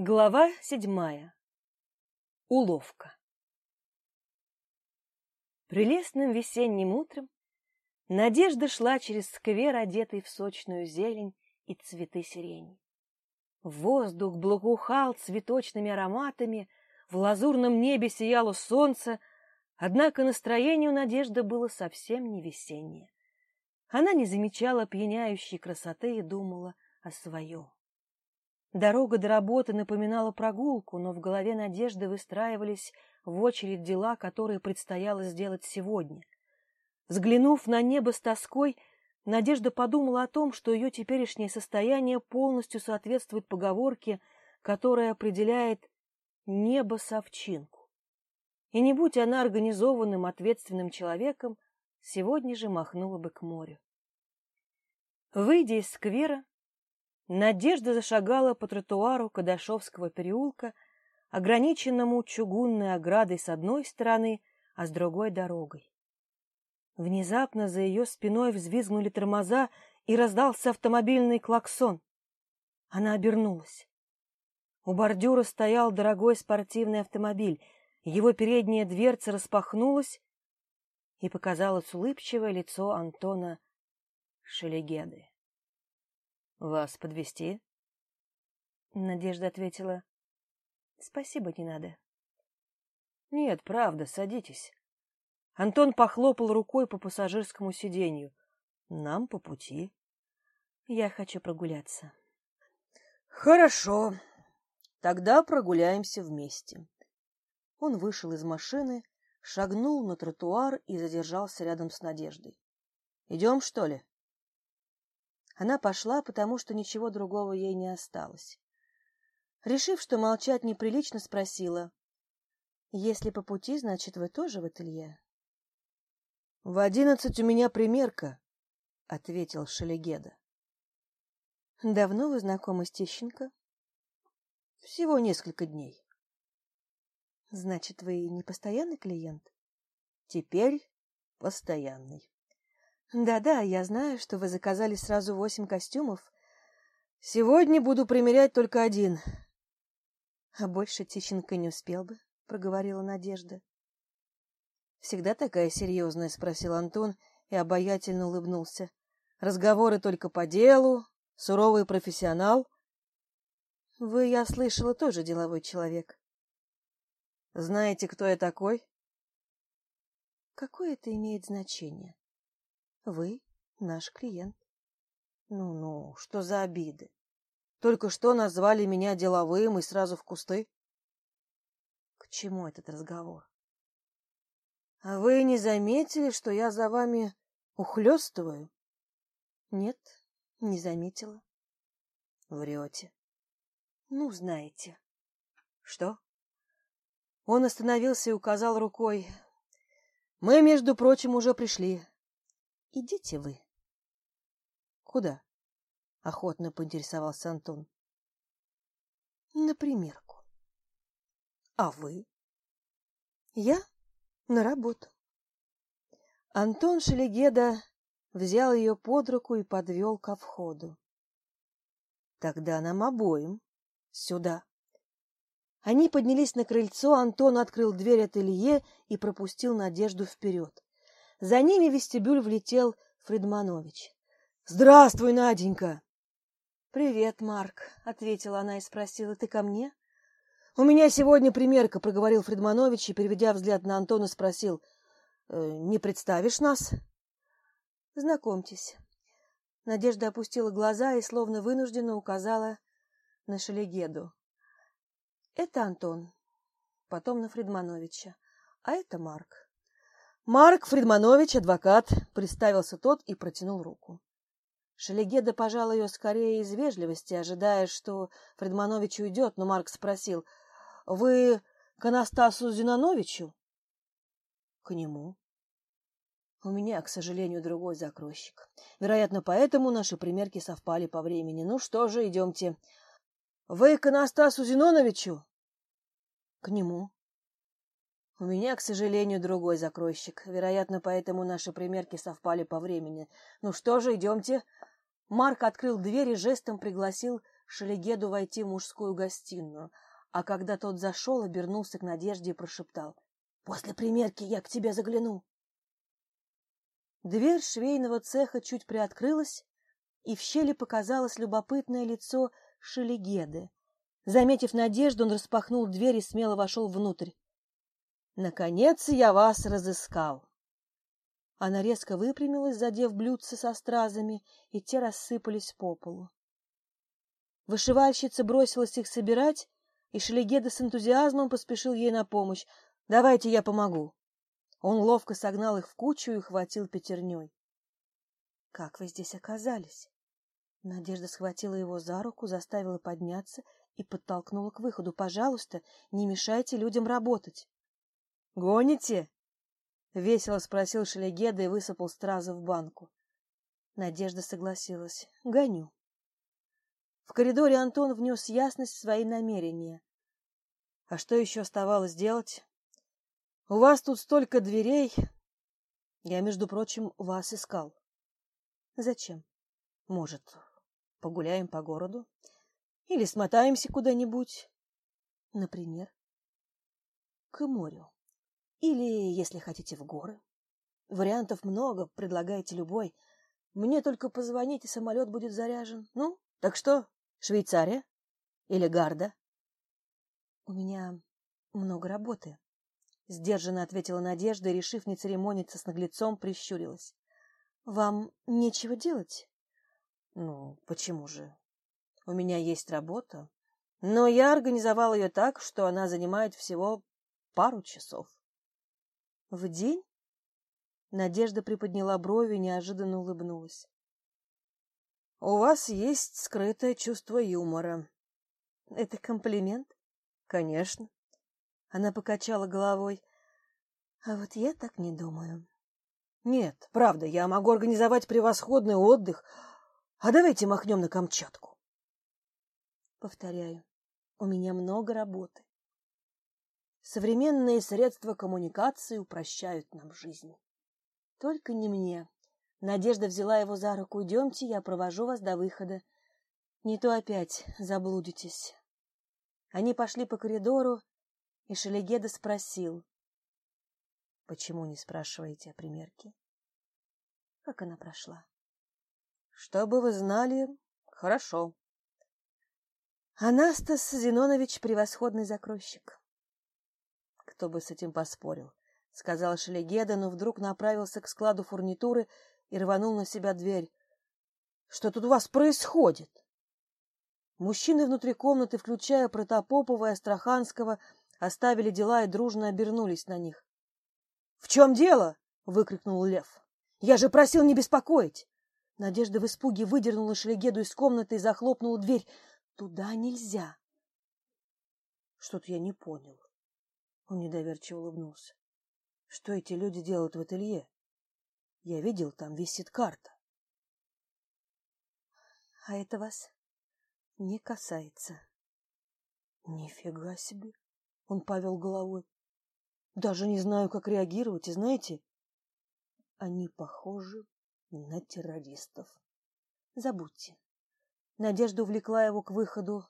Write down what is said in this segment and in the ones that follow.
Глава седьмая. Уловка. Прелестным весенним утром Надежда шла через сквер, одетый в сочную зелень и цветы сирени. Воздух благоухал цветочными ароматами, в лазурном небе сияло солнце, однако настроение у Надежды было совсем не весеннее. Она не замечала пьяняющей красоты и думала о своем. Дорога до работы напоминала прогулку, но в голове Надежды выстраивались в очередь дела, которые предстояло сделать сегодня. Взглянув на небо с тоской, Надежда подумала о том, что ее теперешнее состояние полностью соответствует поговорке, которая определяет небо с овчинку. И не будь она организованным, ответственным человеком, сегодня же махнула бы к морю. Выйдя из сквера, Надежда зашагала по тротуару Кадашовского переулка, ограниченному чугунной оградой с одной стороны, а с другой — дорогой. Внезапно за ее спиной взвизгнули тормоза, и раздался автомобильный клаксон. Она обернулась. У бордюра стоял дорогой спортивный автомобиль. Его передняя дверца распахнулась, и показалось улыбчивое лицо Антона Шелегеды. Вас подвести? Надежда ответила. Спасибо, не надо. Нет, правда, садитесь. Антон похлопал рукой по пассажирскому сиденью. Нам по пути. Я хочу прогуляться. Хорошо. Тогда прогуляемся вместе. Он вышел из машины, шагнул на тротуар и задержался рядом с Надеждой. Идем, что ли? Она пошла, потому что ничего другого ей не осталось. Решив, что молчать неприлично, спросила. — Если по пути, значит, вы тоже в ателье? — В одиннадцать у меня примерка, — ответил Шелегеда. — Давно вы знакомы с Тищенко? — Всего несколько дней. — Значит, вы не постоянный клиент? — Теперь постоянный. Да-да, я знаю, что вы заказали сразу восемь костюмов. Сегодня буду примерять только один. А больше Тищенко не успел бы, проговорила Надежда. Всегда такая серьезная, спросил Антон и обаятельно улыбнулся. Разговоры только по делу, суровый профессионал. Вы, я слышала, тоже деловой человек. Знаете, кто я такой? Какое это имеет значение? Вы наш клиент. Ну-ну, что за обиды? Только что назвали меня деловым и сразу в кусты. К чему этот разговор? А вы не заметили, что я за вами ухлёстываю? Нет, не заметила. Врете. Ну, знаете. Что? Он остановился и указал рукой. Мы, между прочим, уже пришли. Идите вы. Куда? Охотно поинтересовался Антон. На примерку. А вы? Я на работу. Антон Шелегеда взял ее под руку и подвел ко входу. Тогда нам обоим сюда. Они поднялись на крыльцо, Антон открыл дверь ателье и пропустил Надежду вперед. За ними в вестибюль влетел Фридманович. «Здравствуй, Наденька!» «Привет, Марк», — ответила она и спросила, «ты ко мне?» «У меня сегодня примерка», — проговорил Фридманович и, переведя взгляд на Антона, спросил, «Э, «Не представишь нас?» «Знакомьтесь». Надежда опустила глаза и, словно вынужденно, указала на Шелегеду. «Это Антон», потом на Фридмановича, а это Марк. Марк Фридманович, адвокат, представился тот и протянул руку. Шелегеда пожал ее скорее из вежливости, ожидая, что Фридманович уйдет, но Марк спросил, «Вы к Анастасу Зинановичу?» «К нему». «У меня, к сожалению, другой закройщик. Вероятно, поэтому наши примерки совпали по времени. Ну что же, идемте. Вы к Анастасу Зиноновичу?» «К нему». У меня, к сожалению, другой закройщик. Вероятно, поэтому наши примерки совпали по времени. Ну что же, идемте. Марк открыл дверь и жестом пригласил Шелегеду войти в мужскую гостиную, а когда тот зашел, обернулся к Надежде и прошептал. — После примерки я к тебе загляну. Дверь швейного цеха чуть приоткрылась, и в щели показалось любопытное лицо Шелегеды. Заметив Надежду, он распахнул дверь и смело вошел внутрь. «Наконец я вас разыскал!» Она резко выпрямилась, задев блюдце со стразами, и те рассыпались по полу. Вышивальщица бросилась их собирать, и Шелегеда с энтузиазмом поспешил ей на помощь. «Давайте я помогу». Он ловко согнал их в кучу и хватил пятерней. «Как вы здесь оказались?» Надежда схватила его за руку, заставила подняться и подтолкнула к выходу. «Пожалуйста, не мешайте людям работать». «Гоните?» — весело спросил Шелегеда и высыпал стразы в банку. Надежда согласилась. «Гоню». В коридоре Антон внес ясность в свои намерения. А что еще оставалось делать? У вас тут столько дверей. Я, между прочим, вас искал. Зачем? Может, погуляем по городу? Или смотаемся куда-нибудь? Например, к морю. Или, если хотите, в горы. Вариантов много, предлагайте любой. Мне только позвонить, и самолет будет заряжен. Ну, так что, Швейцария? Или Гарда? У меня много работы. Сдержанно ответила Надежда и, решив не церемониться с наглецом, прищурилась. Вам нечего делать? Ну, почему же? У меня есть работа, но я организовал ее так, что она занимает всего пару часов. В день? Надежда приподняла брови и неожиданно улыбнулась. У вас есть скрытое чувство юмора. Это комплимент? Конечно. Она покачала головой. А вот я так не думаю. Нет, правда, я могу организовать превосходный отдых. А давайте махнем на Камчатку. Повторяю, у меня много работы. Современные средства коммуникации упрощают нам жизнь. Только не мне. Надежда взяла его за руку. Идемте, я провожу вас до выхода. Не то опять заблудитесь. Они пошли по коридору, и Шелегеда спросил. — Почему не спрашиваете о примерке? Как она прошла? — Чтобы вы знали, хорошо. Анастас Зинонович — превосходный закройщик. Кто бы с этим поспорил, — сказал Шелегеда, но вдруг направился к складу фурнитуры и рванул на себя дверь. — Что тут у вас происходит? Мужчины внутри комнаты, включая Протопопова и Астраханского, оставили дела и дружно обернулись на них. — В чем дело? — выкрикнул Лев. — Я же просил не беспокоить! Надежда в испуге выдернула Шелегеду из комнаты и захлопнула дверь. — Туда нельзя! — Что-то я не понял. Он недоверчиво улыбнулся. Что эти люди делают в ателье? Я видел, там висит карта. А это вас не касается. Нифига себе! Он повел головой. Даже не знаю, как реагировать, и знаете, они похожи на террористов. Забудьте. Надежда увлекла его к выходу.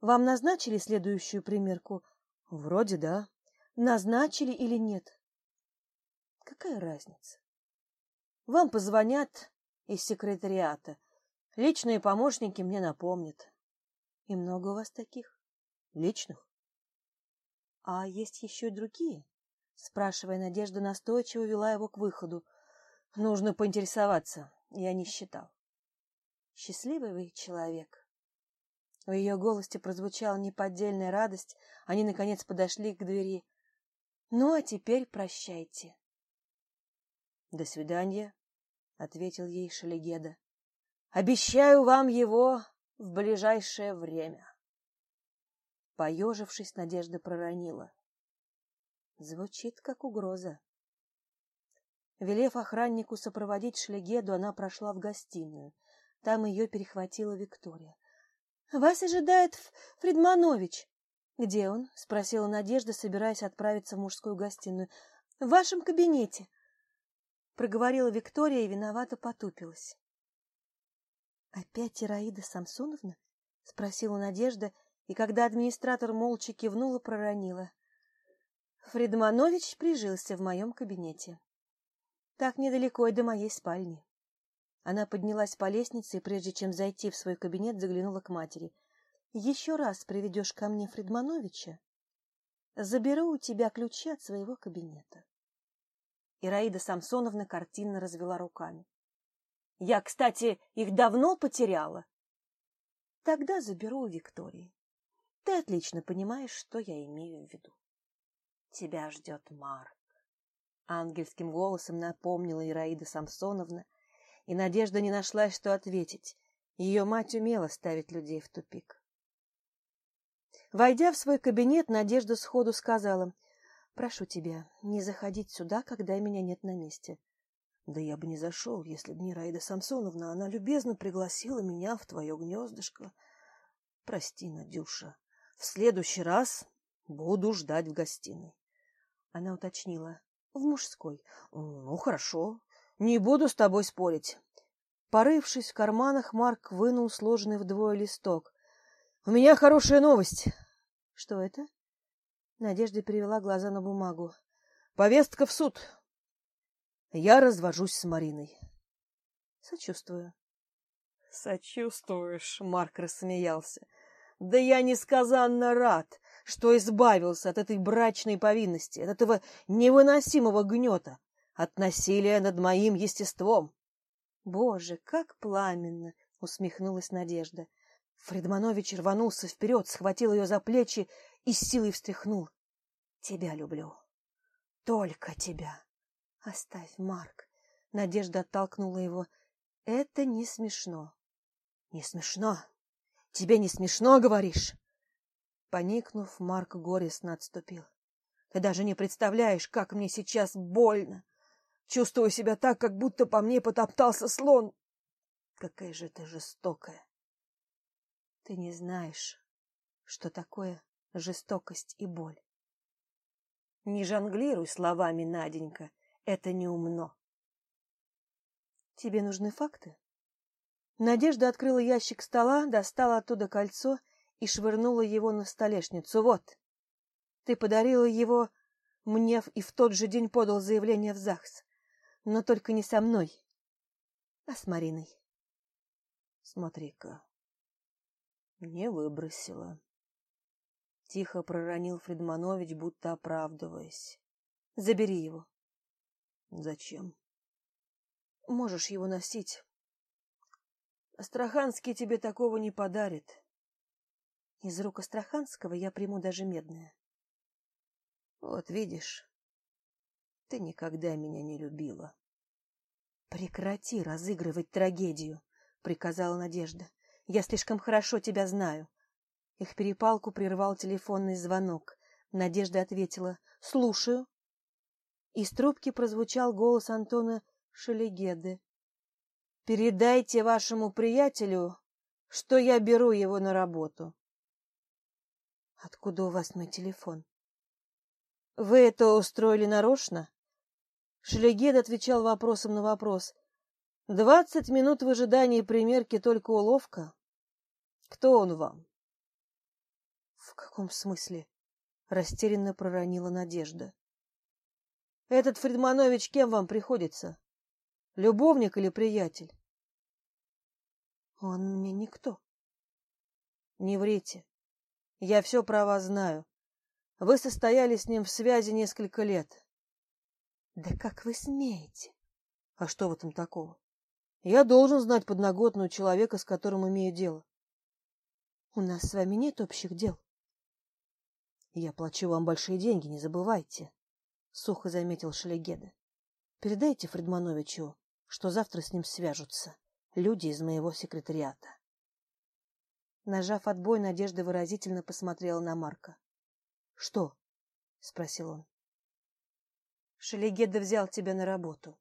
Вам назначили следующую примерку? Вроде да. Назначили или нет? Какая разница? Вам позвонят из секретариата. Личные помощники мне напомнят. И много у вас таких? Личных? А есть еще и другие? Спрашивая, Надежда настойчиво вела его к выходу. Нужно поинтересоваться. Я не считал. Счастливый вы человек. В ее голосе прозвучала неподдельная радость. Они, наконец, подошли к двери. «Ну, а теперь прощайте». «До свидания», — ответил ей Шелегеда. «Обещаю вам его в ближайшее время». Поежившись, Надежда проронила. Звучит, как угроза. Велев охраннику сопроводить Шлегеду, она прошла в гостиную. Там ее перехватила Виктория. Вас ожидает Фридманович. Где он? спросила Надежда, собираясь отправиться в мужскую гостиную. В вашем кабинете. Проговорила Виктория и виновато потупилась. Опять Ираида Самсоновна? — спросила Надежда, и когда администратор молча кивнула, проронила. Фредманович прижился в моем кабинете. Так недалеко и до моей спальни. Она поднялась по лестнице и, прежде чем зайти в свой кабинет, заглянула к матери. — Еще раз приведешь ко мне Фредмановича, заберу у тебя ключи от своего кабинета. Ираида Самсоновна картинно развела руками. — Я, кстати, их давно потеряла. — Тогда заберу у Виктории. Ты отлично понимаешь, что я имею в виду. Тебя ждет Марк. Ангельским голосом напомнила Ираида Самсоновна, и Надежда не нашла, что ответить. Ее мать умела ставить людей в тупик. Войдя в свой кабинет, Надежда сходу сказала, «Прошу тебя, не заходить сюда, когда меня нет на месте». «Да я бы не зашел, если бы не Раида Самсоновна. Она любезно пригласила меня в твое гнездышко. Прости, Надюша, в следующий раз буду ждать в гостиной». Она уточнила, «В мужской». «Ну, хорошо, не буду с тобой спорить». Порывшись в карманах, Марк вынул сложенный вдвое листок. — У меня хорошая новость. — Что это? Надежда перевела глаза на бумагу. — Повестка в суд. Я развожусь с Мариной. — Сочувствую. — Сочувствуешь, — Марк рассмеялся. — Да я несказанно рад, что избавился от этой брачной повинности, от этого невыносимого гнета, от насилия над моим естеством. — Боже, как пламенно! — усмехнулась Надежда. Фредманович рванулся вперед, схватил ее за плечи и с силой встряхнул. — Тебя люблю. Только тебя. Оставь, Марк. Надежда оттолкнула его. — Это не смешно. — Не смешно? Тебе не смешно, говоришь? Поникнув, Марк горестно отступил. — Ты даже не представляешь, как мне сейчас больно. Чувствую себя так, как будто по мне потоптался слон. Какая же ты жестокая. Ты не знаешь, что такое жестокость и боль. Не жонглируй словами, Наденька, это не умно. Тебе нужны факты? Надежда открыла ящик стола, достала оттуда кольцо и швырнула его на столешницу. Вот, ты подарила его мне и в тот же день подал заявление в ЗАГС. Но только не со мной, а с Мариной. Смотри-ка, не выбросила. Тихо проронил Фредманович, будто оправдываясь. Забери его. Зачем? Можешь его носить. Астраханский тебе такого не подарит. Из рук Астраханского я приму даже медное. Вот видишь, ты никогда меня не любила. Прекрати разыгрывать трагедию, приказала Надежда. Я слишком хорошо тебя знаю. Их перепалку прервал телефонный звонок. Надежда ответила «Слушаю». Из трубки прозвучал голос Антона Шелегеды. «Передайте вашему приятелю, что я беру его на работу». «Откуда у вас мой телефон?» «Вы это устроили нарочно?» Шлегед отвечал вопросом на вопрос. Двадцать минут в ожидании примерки только уловка. Кто он вам? В каком смысле? Растерянно проронила Надежда. Этот Фредманович кем вам приходится? Любовник или приятель? Он мне никто. Не врите. Я все про вас знаю. Вы состояли с ним в связи несколько лет. Да как вы смеете? А что в этом такого? Я должен знать подноготную человека, с которым имею дело. У нас с вами нет общих дел. Я плачу вам большие деньги, не забывайте, — сухо заметил Шлегеда. Передайте Фредмановичу, что завтра с ним свяжутся люди из моего секретариата. Нажав отбой, Надежда выразительно посмотрела на Марка. — Что? — спросил он. — Шелегеда взял тебя на работу.